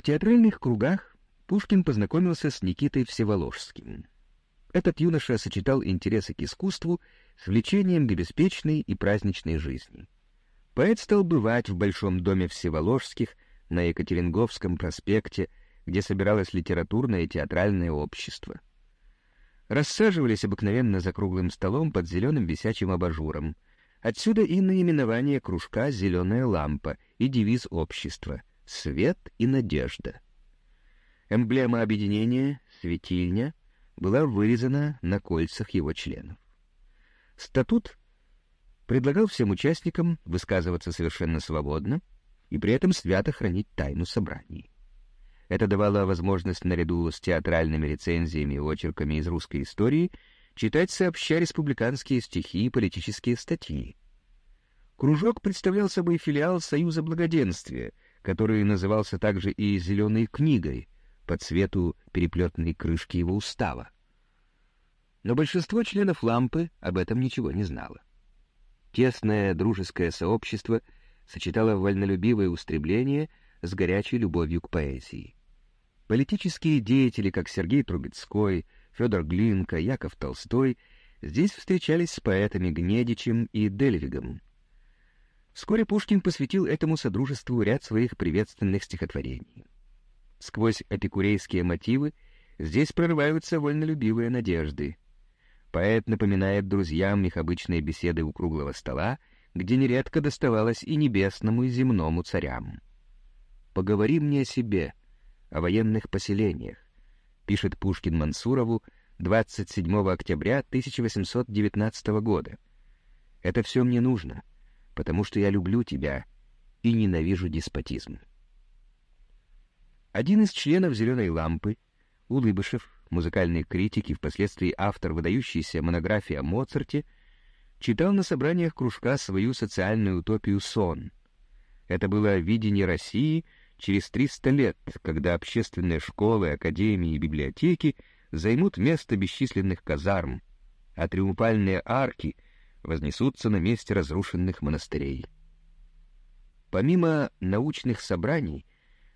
В театральных кругах Пушкин познакомился с Никитой Всеволожским. Этот юноша сочетал интересы к искусству с влечением к беспечной и праздничной жизни. Поэт стал бывать в Большом доме Всеволожских на Екатеринговском проспекте, где собиралось литературное и театральное общество. Рассаживались обыкновенно за круглым столом под зеленым висячим абажуром. Отсюда и наименование кружка «Зеленая лампа» и девиз общества «Свет и надежда». Эмблема объединения — светильня — была вырезана на кольцах его членов. Статут предлагал всем участникам высказываться совершенно свободно и при этом свято хранить тайну собраний. Это давало возможность наряду с театральными рецензиями и очерками из русской истории читать сообща республиканские стихи и политические статьи. Кружок представлял собой филиал Союза Благоденствия, который назывался также и «Зеленой книгой», по цвету переплетной крышки его устава. Но большинство членов лампы об этом ничего не знало. Тесное дружеское сообщество сочетало вольнолюбивое устремление с горячей любовью к поэзии. Политические деятели, как Сергей Трубецкой, Федор Глинка, Яков Толстой, здесь встречались с поэтами Гнедичем и Дельвигом. Вскоре Пушкин посвятил этому содружеству ряд своих приветственных стихотворений. Сквозь эпикурейские мотивы здесь прорываются вольнолюбивые надежды. Поэт напоминает друзьям их обычные беседы у круглого стола, где нередко доставалось и небесному, и земному царям. «Поговори мне о себе, о военных поселениях», пишет Пушкин Мансурову 27 октября 1819 года. «Это все мне нужно, потому что я люблю тебя и ненавижу деспотизм». Один из членов «Зеленой лампы», Улыбышев, музыкальный критик и впоследствии автор выдающейся монографии о Моцарте, читал на собраниях кружка свою социальную утопию «Сон». Это было видение России через 300 лет, когда общественные школы, академии и библиотеки займут место бесчисленных казарм, а триумфальные арки вознесутся на месте разрушенных монастырей. Помимо научных собраний,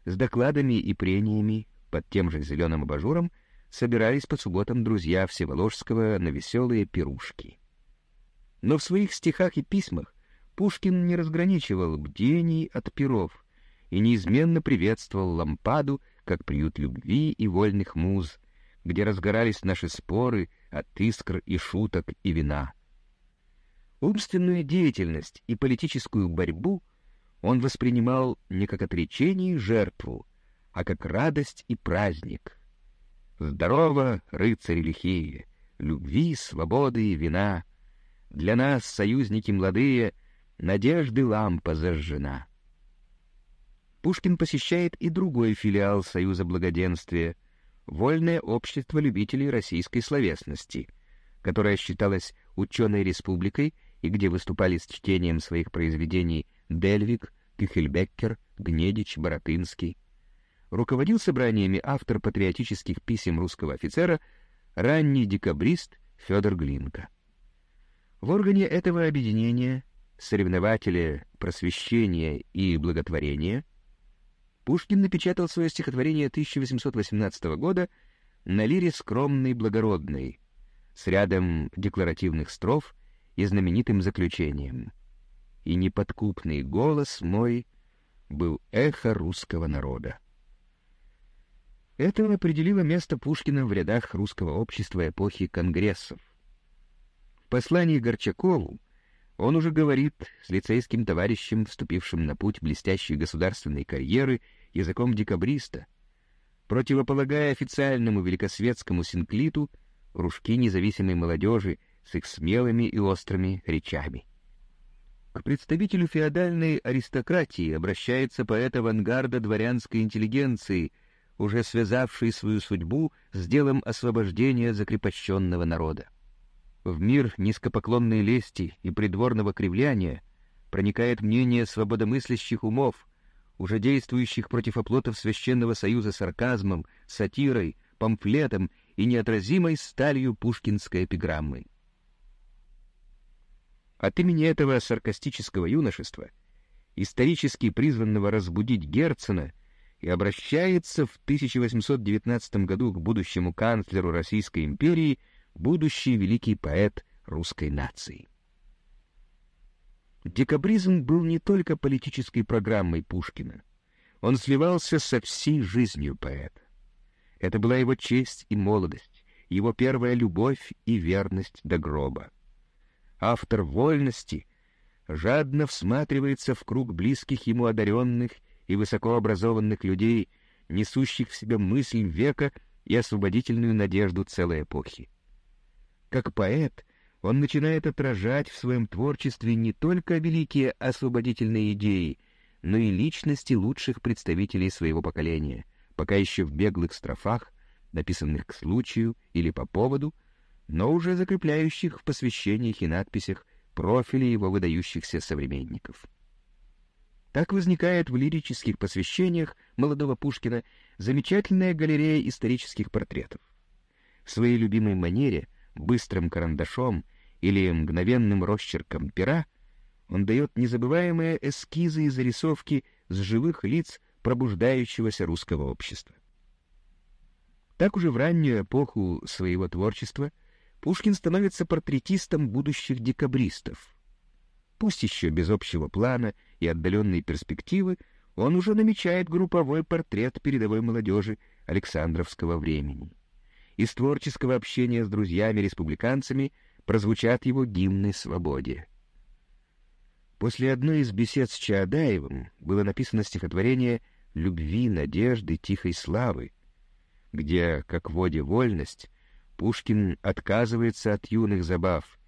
с докладами и прениями под тем же зеленым абажуром собирались по субботам друзья Всеволожского на веселые пирушки. Но в своих стихах и письмах Пушкин не разграничивал бдений от пиров и неизменно приветствовал лампаду как приют любви и вольных муз, где разгорались наши споры от искр и шуток и вина. Умственную деятельность и политическую борьбу — он воспринимал не как отречение и жертву, а как радость и праздник. Здорово, рыцари лихие, любви, свободы и вина. Для нас, союзники младые, надежды лампа зажжена. Пушкин посещает и другой филиал Союза Благоденствия — Вольное общество любителей российской словесности, которое считалось ученой республикой и где выступали с чтением своих произведений Дельвик, Кюхельбеккер, Гнедич, Боротынский. Руководил собраниями автор патриотических писем русского офицера, ранний декабрист Федор Глинка. В органе этого объединения, соревнователя просвещения и благотворения, Пушкин напечатал свое стихотворение 1818 года на лире «Скромный благородный» с рядом декларативных строф и знаменитым заключением — и неподкупный голос мой был эхо русского народа. Это определило место Пушкина в рядах русского общества эпохи конгрессов. В послании Горчакову он уже говорит с лицейским товарищем, вступившим на путь блестящей государственной карьеры, языком декабриста, противополагая официальному великосветскому синклиту ружки независимой молодежи с их смелыми и острыми речами. К представителю феодальной аристократии обращается поэт авангарда дворянской интеллигенции, уже связавший свою судьбу с делом освобождения закрепощенного народа. В мир низкопоклонной лести и придворного кривляния проникает мнение свободомыслящих умов, уже действующих против оплотов Священного Союза сарказмом, сатирой, памфлетом и неотразимой сталью пушкинской эпиграммы. От имени этого саркастического юношества, исторически призванного разбудить Герцена и обращается в 1819 году к будущему канцлеру Российской империи будущий великий поэт русской нации. Декабризм был не только политической программой Пушкина. Он сливался со всей жизнью поэта. Это была его честь и молодость, его первая любовь и верность до гроба. Автор «Вольности» жадно всматривается в круг близких ему одаренных и высокообразованных людей, несущих в себе мысль века и освободительную надежду целой эпохи. Как поэт он начинает отражать в своем творчестве не только великие освободительные идеи, но и личности лучших представителей своего поколения, пока еще в беглых строфах, написанных к случаю или по поводу, но уже закрепляющих в посвящениях и надписях профили его выдающихся современников. Так возникает в лирических посвящениях молодого Пушкина замечательная галерея исторических портретов. В своей любимой манере, быстрым карандашом или мгновенным росчерком пера, он дает незабываемые эскизы и зарисовки с живых лиц пробуждающегося русского общества. Так уже в раннюю эпоху своего творчества Пушкин становится портретистом будущих декабристов. Пусть еще без общего плана и отдаленной перспективы, он уже намечает групповой портрет передовой молодежи Александровского времени. Из творческого общения с друзьями-республиканцами прозвучат его гимны свободе. После одной из бесед с Чаадаевым было написано стихотворение «Любви, надежды, тихой славы», где, как в воде вольность, Пушкин отказывается от юных забав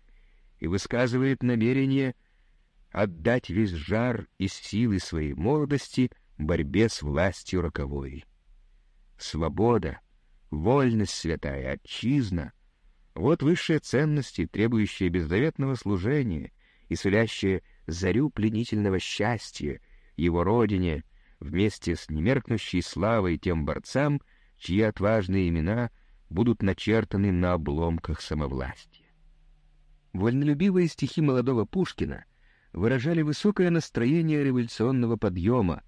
и высказывает намерение отдать весь жар и силы своей молодости борьбе с властью роковой. Свобода, вольность святая, отчизна вот высшие ценности, требующие беззаветного служения и сулящие зарю пленительного счастья его родине вместе с немеркнущей славой тем борцам, чьи отважные имена будут начертаны на обломках самовластия. Вольнолюбивые стихи молодого Пушкина выражали высокое настроение революционного подъема,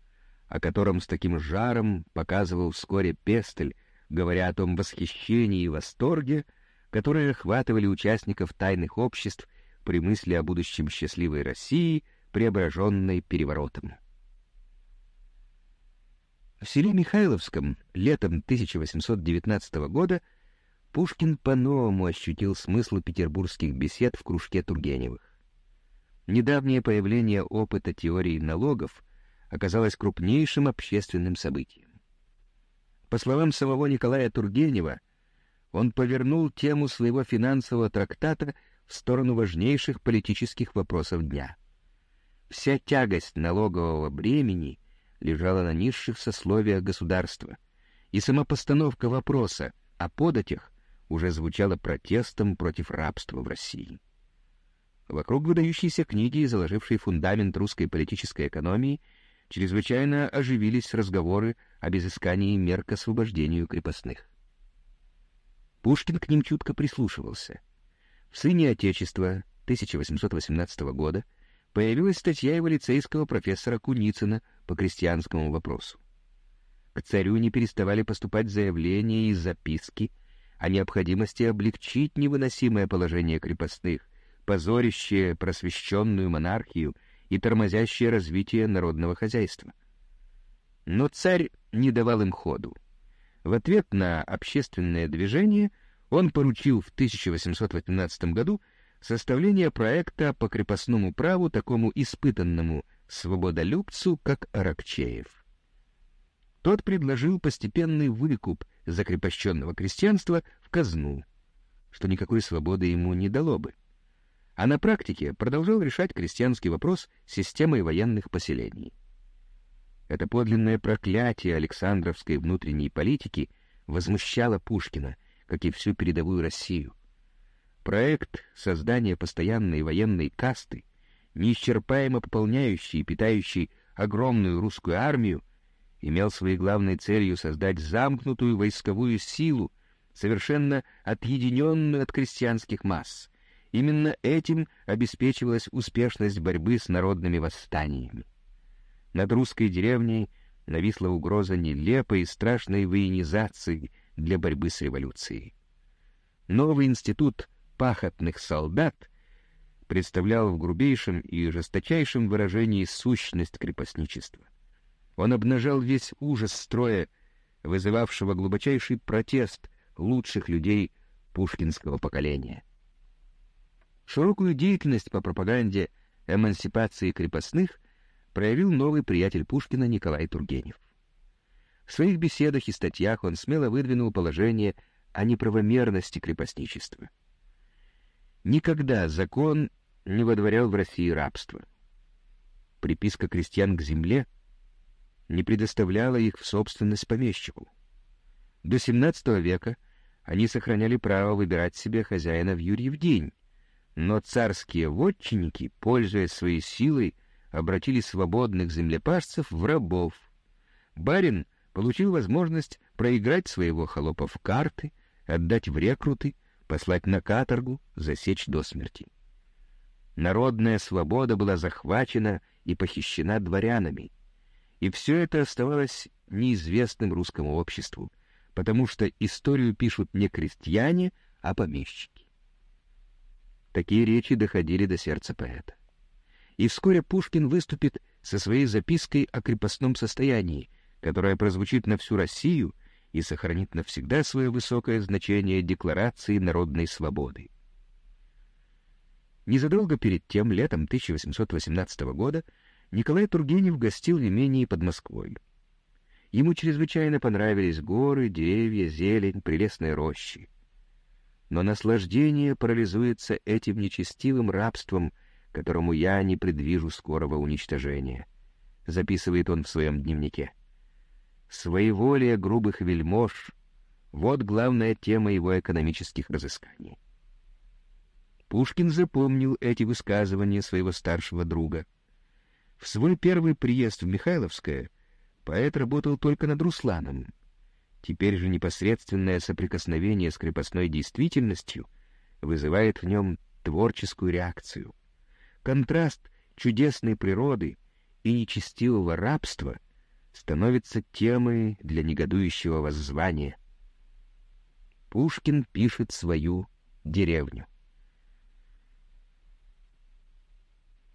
о котором с таким жаром показывал вскоре Пестель, говоря о том восхищении и восторге, которые охватывали участников тайных обществ при мысли о будущем счастливой России, преображенной переворотом. В селе Михайловском летом 1819 года Пушкин по-новому ощутил смысл петербургских бесед в кружке Тургеневых. Недавнее появление опыта теории налогов оказалось крупнейшим общественным событием. По словам самого Николая Тургенева, он повернул тему своего финансового трактата в сторону важнейших политических вопросов дня. Вся тягость налогового бремени лежала на низших сословиях государства, и сама постановка вопроса о податях уже звучала протестом против рабства в России. Вокруг выдающейся книги, заложившей фундамент русской политической экономии, чрезвычайно оживились разговоры об изыскании мер к освобождению крепостных. Пушкин к ним чутко прислушивался. В «Сыне Отечества» 1818 года появилась статья его лицейского профессора Куницына по крестьянскому вопросу. К царю не переставали поступать заявления и записки о необходимости облегчить невыносимое положение крепостных, позорящее просвещенную монархию и тормозящее развитие народного хозяйства. Но царь не давал им ходу. В ответ на общественное движение он поручил в 1818 году составление проекта по крепостному праву такому испытанному свободолюбцу, как Аракчеев. Тот предложил постепенный выкуп закрепощенного крестьянства в казну, что никакой свободы ему не дало бы. А на практике продолжал решать крестьянский вопрос системой военных поселений. Это подлинное проклятие Александровской внутренней политики возмущало Пушкина, как и всю передовую Россию. Проект создания постоянной военной касты, неисчерпаемо пополняющий и питающий огромную русскую армию, имел своей главной целью создать замкнутую войсковую силу, совершенно отъединенную от крестьянских масс. Именно этим обеспечивалась успешность борьбы с народными восстаниями. Над русской деревней нависла угроза нелепой и страшной военизации для борьбы с революцией. Новый институт пахотных солдат представлял в грубейшем и жесточайшем выражении сущность крепостничества. Он обнажал весь ужас строя, вызывавшего глубочайший протест лучших людей пушкинского поколения. Широкую деятельность по пропаганде эмансипации крепостных проявил новый приятель Пушкина Николай Тургенев. В своих беседах и статьях он смело выдвинул положение о неправомерности крепостничества. Никогда закон не водворял в России рабство. Приписка крестьян к земле не предоставляла их в собственность помещику. До XVII века они сохраняли право выбирать себе хозяина в Юрьев день, но царские вотчинники, пользуясь своей силой, обратили свободных землепашцев в рабов. Барин получил возможность проиграть своего холопа в карты, отдать в рекруты, послать на каторгу, засечь до смерти. Народная свобода была захвачена и похищена дворянами, и все это оставалось неизвестным русскому обществу, потому что историю пишут не крестьяне, а помещики. Такие речи доходили до сердца поэта. И вскоре Пушкин выступит со своей запиской о крепостном состоянии, которая прозвучит на всю Россию и сохранит навсегда свое высокое значение Декларации народной свободы. Незадолго перед тем, летом 1818 года, Николай Тургенев гостил в имении под Москвой. Ему чрезвычайно понравились горы, деревья, зелень, прелестные рощи но наслаждение парализуется этим нечестивым рабством, которому я не предвижу скорого уничтожения, записывает он в своем дневнике. Своеволие грубых вельмож — вот главная тема его экономических разысканий. Пушкин запомнил эти высказывания своего старшего друга. В свой первый приезд в Михайловское поэт работал только над Русланом, Теперь же непосредственное соприкосновение с крепостной действительностью вызывает в нем творческую реакцию. Контраст чудесной природы и нечестивого рабства становится темой для негодующего воззвания. Пушкин пишет свою деревню.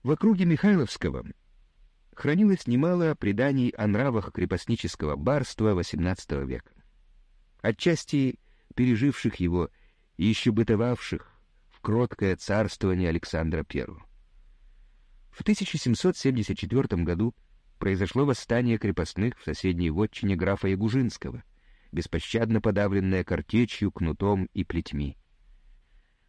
В округе Михайловского хранилось немало преданий о нравах крепостнического барства XVIII века, отчасти переживших его и еще бытовавших в кроткое царствование Александра I. В 1774 году произошло восстание крепостных в соседней вотчине графа Ягужинского, беспощадно подавленное картечью, кнутом и плетьми.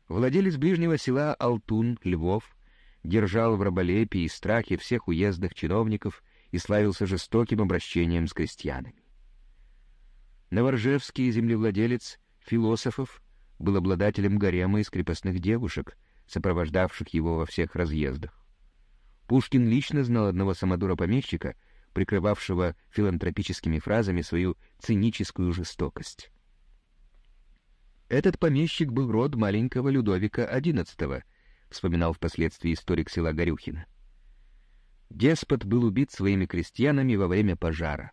Владелец ближнего села Алтун, Львов, держал в раболепии и страхе всех уездных чиновников и славился жестоким обращением с крестьянами. Новоржевский землевладелец философов был обладателем гарема из крепостных девушек, сопровождавших его во всех разъездах. Пушкин лично знал одного самодура-помещика, прикрывавшего филантропическими фразами свою циническую жестокость. Этот помещик был род маленького Людовика XI, вспоминал впоследствии историк села Горюхина. Деспот был убит своими крестьянами во время пожара.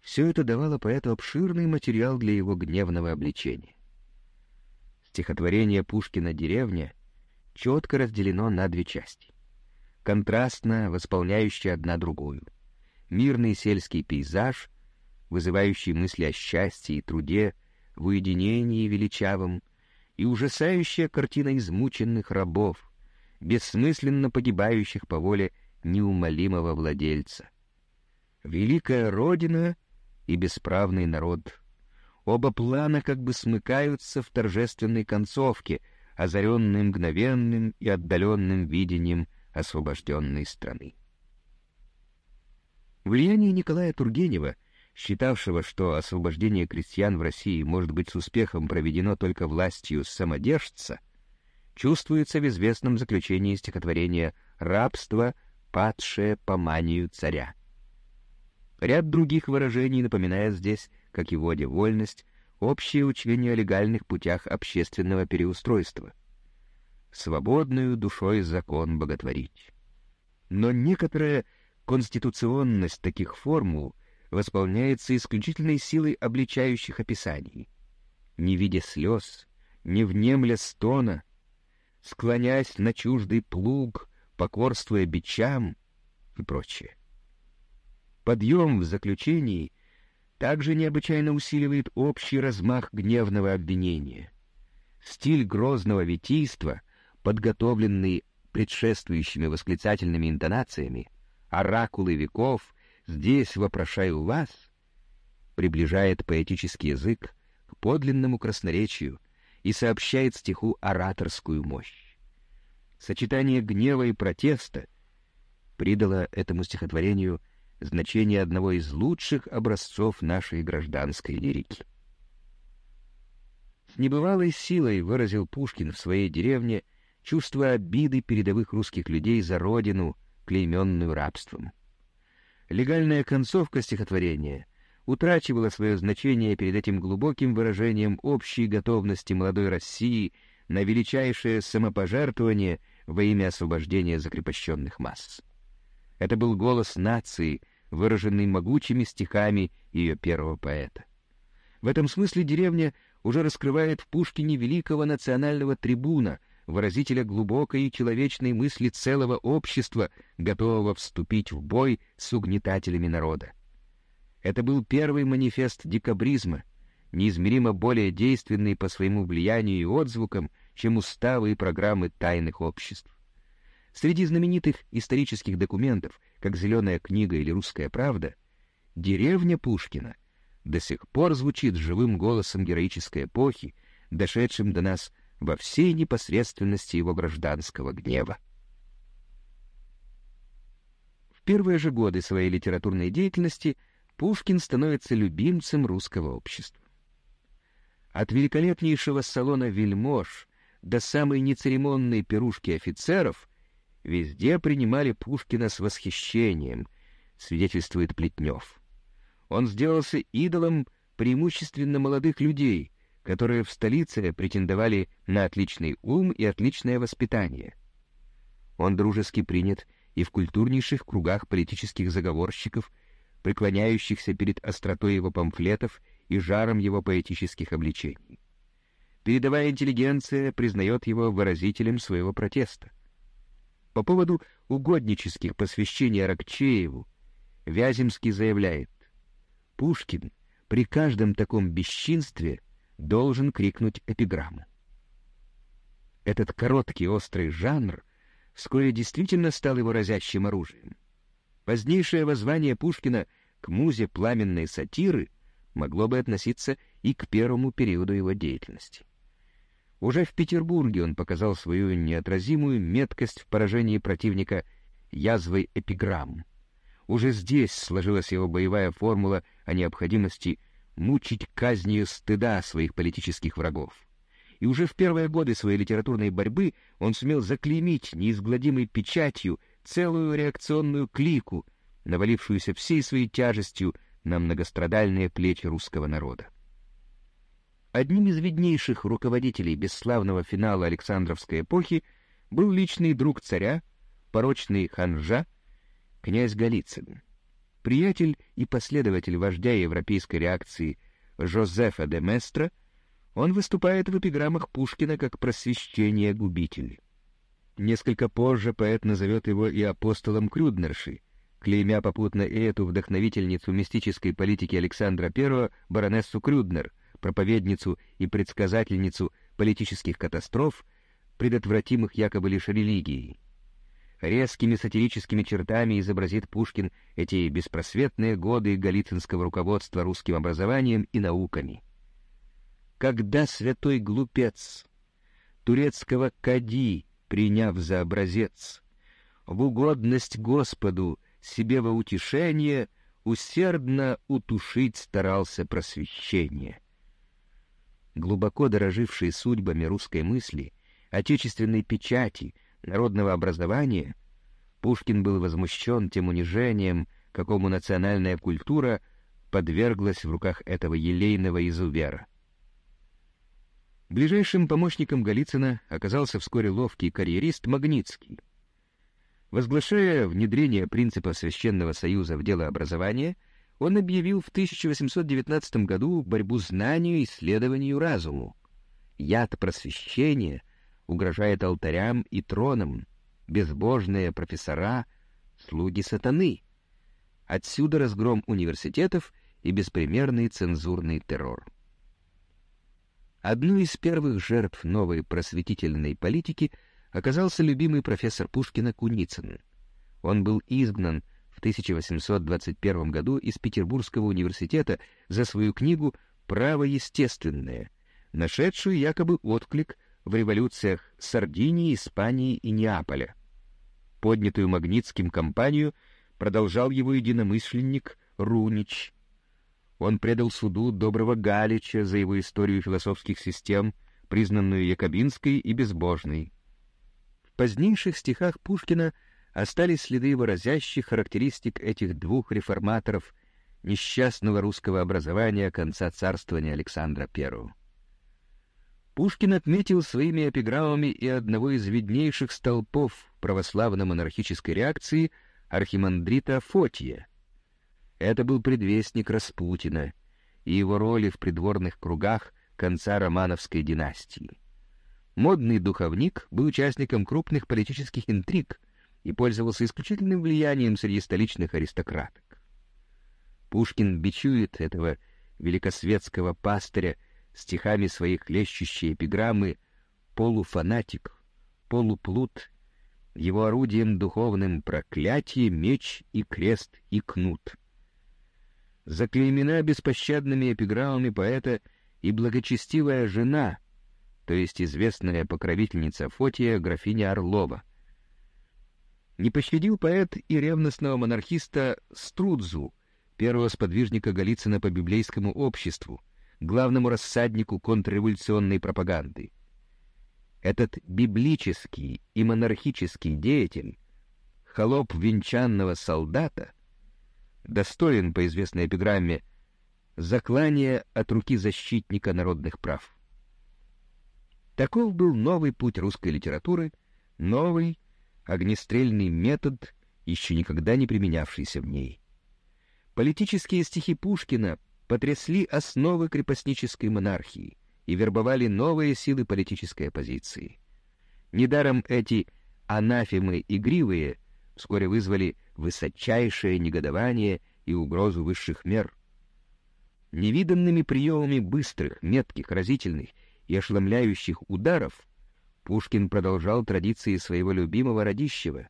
Все это давало поэту обширный материал для его гневного обличения. Стихотворение Пушкина «Деревня» четко разделено на две части, контрастно восполняющие одна другую. Мирный сельский пейзаж, вызывающий мысли о счастье и труде, в уединении величавом, и ужасающая картина измученных рабов, бессмысленно погибающих по воле неумолимого владельца. Великая Родина и бесправный народ. Оба плана как бы смыкаются в торжественной концовке, озаренной мгновенным и отдаленным видением освобожденной страны. Влияние Николая Тургенева — считавшего, что освобождение крестьян в России может быть с успехом проведено только властью самодержца, чувствуется в известном заключении стихотворения «Рабство, падшее по манию царя». Ряд других выражений напоминает здесь, как и воде вольность, общее учение о легальных путях общественного переустройства. Свободную душой закон боготворить. Но некоторое конституционность таких формул восполняется исключительной силой обличающих описаний. Не видя слез, не внемля стона, склоняясь на чуждый плуг, покорствуя бичам и прочее. Подъем в заключении также необычайно усиливает общий размах гневного обвинения. Стиль грозного витийства, подготовленный предшествующими восклицательными интонациями, оракулы веков, здесь вопрошаю вас, приближает поэтический язык к подлинному красноречию и сообщает стиху ораторскую мощь. Сочетание гнева и протеста придало этому стихотворению значение одного из лучших образцов нашей гражданской лирики. С небывалой силой выразил Пушкин в своей деревне чувство обиды передовых русских людей за родину, клейменную рабством. Легальная концовка стихотворения утрачивала свое значение перед этим глубоким выражением общей готовности молодой России на величайшее самопожертвование во имя освобождения закрепощенных масс. Это был голос нации, выраженный могучими стихами ее первого поэта. В этом смысле деревня уже раскрывает в Пушкине великого национального трибуна, выразителя глубокой и человечной мысли целого общества, готового вступить в бой с угнетателями народа. Это был первый манифест декабризма, неизмеримо более действенный по своему влиянию и отзвукам, чем уставы и программы тайных обществ. Среди знаменитых исторических документов, как «Зеленая книга» или «Русская правда», деревня Пушкина до сих пор звучит живым голосом героической эпохи, дошедшим до нас во всей непосредственности его гражданского гнева. В первые же годы своей литературной деятельности Пушкин становится любимцем русского общества. От великолепнейшего салона вельмож до самой нецеремонной пирушки офицеров Везде принимали Пушкина с восхищением, свидетельствует Плетнев. Он сделался идолом преимущественно молодых людей, которые в столице претендовали на отличный ум и отличное воспитание. Он дружески принят и в культурнейших кругах политических заговорщиков, преклоняющихся перед остротой его памфлетов и жаром его поэтических обличений. Передовая интеллигенция признает его выразителем своего протеста. По поводу угоднических посвящений Аракчееву Вяземский заявляет, Пушкин при каждом таком бесчинстве должен крикнуть эпиграмму. Этот короткий острый жанр вскоре действительно стал его разящим оружием. Позднейшее воззвание Пушкина к музе пламенной сатиры могло бы относиться и к первому периоду его деятельности. Уже в Петербурге он показал свою неотразимую меткость в поражении противника язвой эпиграмм. Уже здесь сложилась его боевая формула о необходимости мучить казнью стыда своих политических врагов. И уже в первые годы своей литературной борьбы он сумел заклеймить неизгладимой печатью целую реакционную клику, навалившуюся всей своей тяжестью на многострадальные плечи русского народа. Одним из виднейших руководителей бесславного финала Александровской эпохи был личный друг царя, порочный ханжа, князь Голицын. Приятель и последователь вождя европейской реакции Жозефа де Местро, он выступает в эпиграммах Пушкина как просвещение-губитель. Несколько позже поэт назовет его и апостолом Крюднерши, клеймя попутно и эту вдохновительницу мистической политики Александра I, баронессу Крюднер, проповедницу и предсказательницу политических катастроф, предотвратимых якобы лишь религией. Резкими сатирическими чертами изобразит Пушкин эти беспросветные годы галицинского руководства русским образованием и науками. Когда святой глупец, турецкого кади, приняв за образец, в угодность Господу себе во утешение усердно утушить старался просвещение — глубоко дороживший судьбами русской мысли, отечественной печати, народного образования, Пушкин был возмущен тем унижением, какому национальная культура подверглась в руках этого елейного изувера. Ближайшим помощником Голицына оказался вскоре ловкий карьерист Магнитский. Возглашая внедрение принципа Священного Союза в дело образования, он объявил в 1819 году борьбу знанию исследованию разуму. Яд просвещения угрожает алтарям и тронам, безбожные профессора — слуги сатаны. Отсюда разгром университетов и беспримерный цензурный террор. Одной из первых жертв новой просветительной политики оказался любимый профессор Пушкина Куницын. Он был изгнан в 1821 году из Петербургского университета за свою книгу «Право естественное», нашедшую якобы отклик в революциях Сардинии, Испании и Неаполя. Поднятую Магнитским кампанию продолжал его единомышленник Рунич. Он предал суду доброго Галича за его историю философских систем, признанную якобинской и безбожной. В позднейших стихах Пушкина остались следы выразящих характеристик этих двух реформаторов несчастного русского образования конца царствования Александра I. Пушкин отметил своими эпиграммами и одного из виднейших столпов православно-монархической реакции архимандрита Фотия. Это был предвестник Распутина и его роли в придворных кругах конца Романовской династии. Модный духовник был участником крупных политических интриг и пользовался исключительным влиянием среди столичных аристократок. Пушкин бичует этого великосветского пастыря стихами своих хлещущие эпиграммы полуфанатик, полуплут, его орудием духовным проклятие, меч и крест и кнут. Заклеймена беспощадными эпиграммами поэта и благочестивая жена, то есть известная покровительница Фотия, графиня Орлова. Не пощадил поэт и ревностного монархиста Струдзу, первого сподвижника Голицына по библейскому обществу, главному рассаднику контрреволюционной пропаганды. Этот библический и монархический деятель, холоп венчанного солдата, достоин, по известной эпиграмме, заклания от руки защитника народных прав. Таков был новый путь русской литературы, новый огнестрельный метод, еще никогда не применявшийся в ней. Политические стихи Пушкина потрясли основы крепостнической монархии и вербовали новые силы политической оппозиции. Недаром эти анафемы игривые вскоре вызвали высочайшее негодование и угрозу высших мер. Невиданными приемами быстрых, метких, разительных и ошеломляющих ударов Пушкин продолжал традиции своего любимого Радищева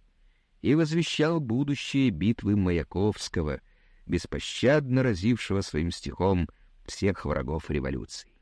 и возвещал будущее битвы Маяковского — беспощадно разившего своим стихом всех врагов революции.